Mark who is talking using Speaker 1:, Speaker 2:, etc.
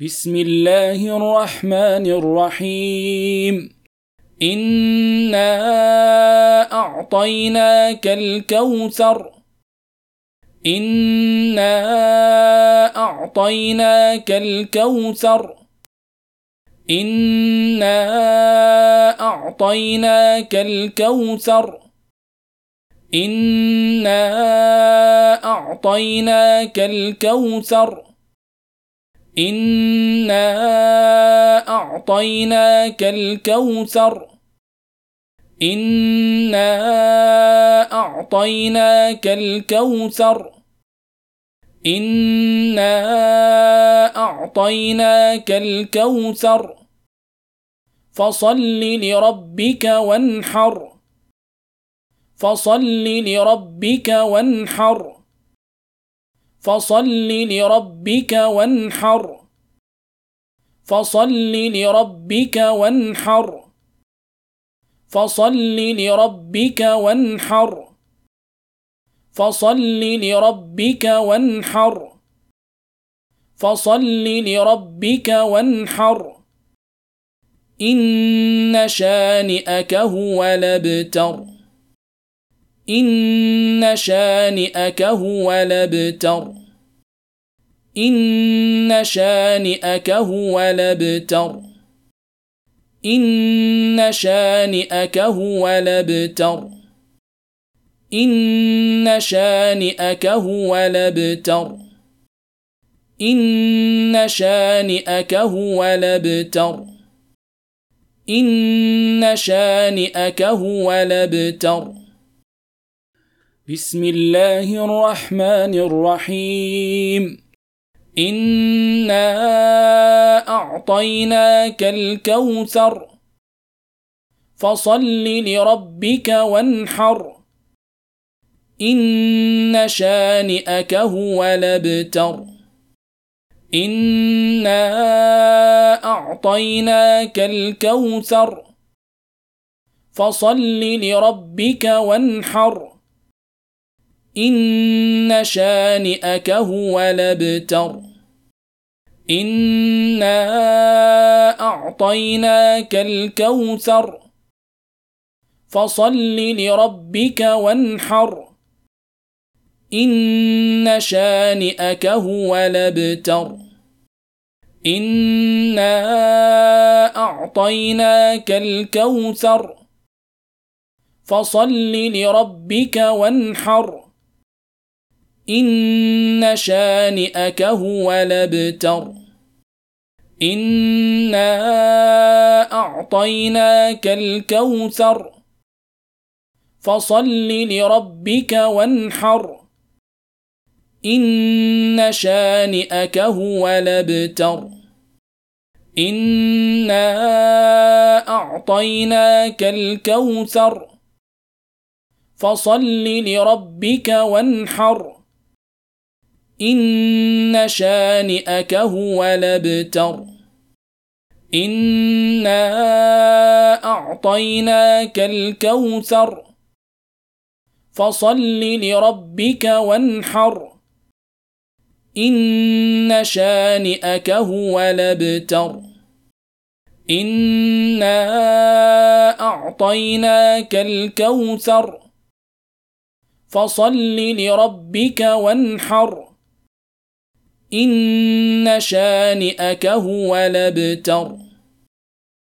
Speaker 1: بسم الله الرحمن الرحيم. إنا أعطيناك الكوثر. إنا أعطيناك الكوثر. إنا أعطيناك الكوثر. إنا أعطيناك الكوثر. إنا أعطيناك الكوثر. إنا أعطيناك الكوثر. إنا أعطيناك الكوثر. فصل لربك وانحر. فصل لربك وانحر. فصل لربك وانحر. فصل لربك وانحر. فصل لربك وانحر. فصل لربك وانحر. فصل لربك وانحر. إن شانئك هو لبتر إن شانئك هو لبتر إن شانئك هو لبتر إن شانئك هو لبتر إن شانئك هو لبتر إن شانئك هو لبتر إن شانئك هو لبتر بسم الله الرحمن الرحيم. إنا أعطيناك الكوثر. فصل لربك وانحر. إن شانئك هو لبتر إنا أعطيناك الكوثر. فصل لربك وانحر. إن شانئك هو لبتر إنا أعطيناك الكوثر. فصل لربك وانحر. إن شانئك هو لبتر إنا أعطيناك الكوثر. فصل لربك وانحر. إن شانئك هو لبتر إنا أعطيناك الكوثر. فصل لربك وانحر. إن شانئك هو لبتر إنا أعطيناك الكوثر. فصل لربك وانحر. إن شانئك هو لبتر إنا أعطيناك الكوثر. فصل لربك وانحر. إن شانئك هو لبتر إنا أعطيناك الكوثر. فصل لربك وانحر. إن شانئك هو لبتر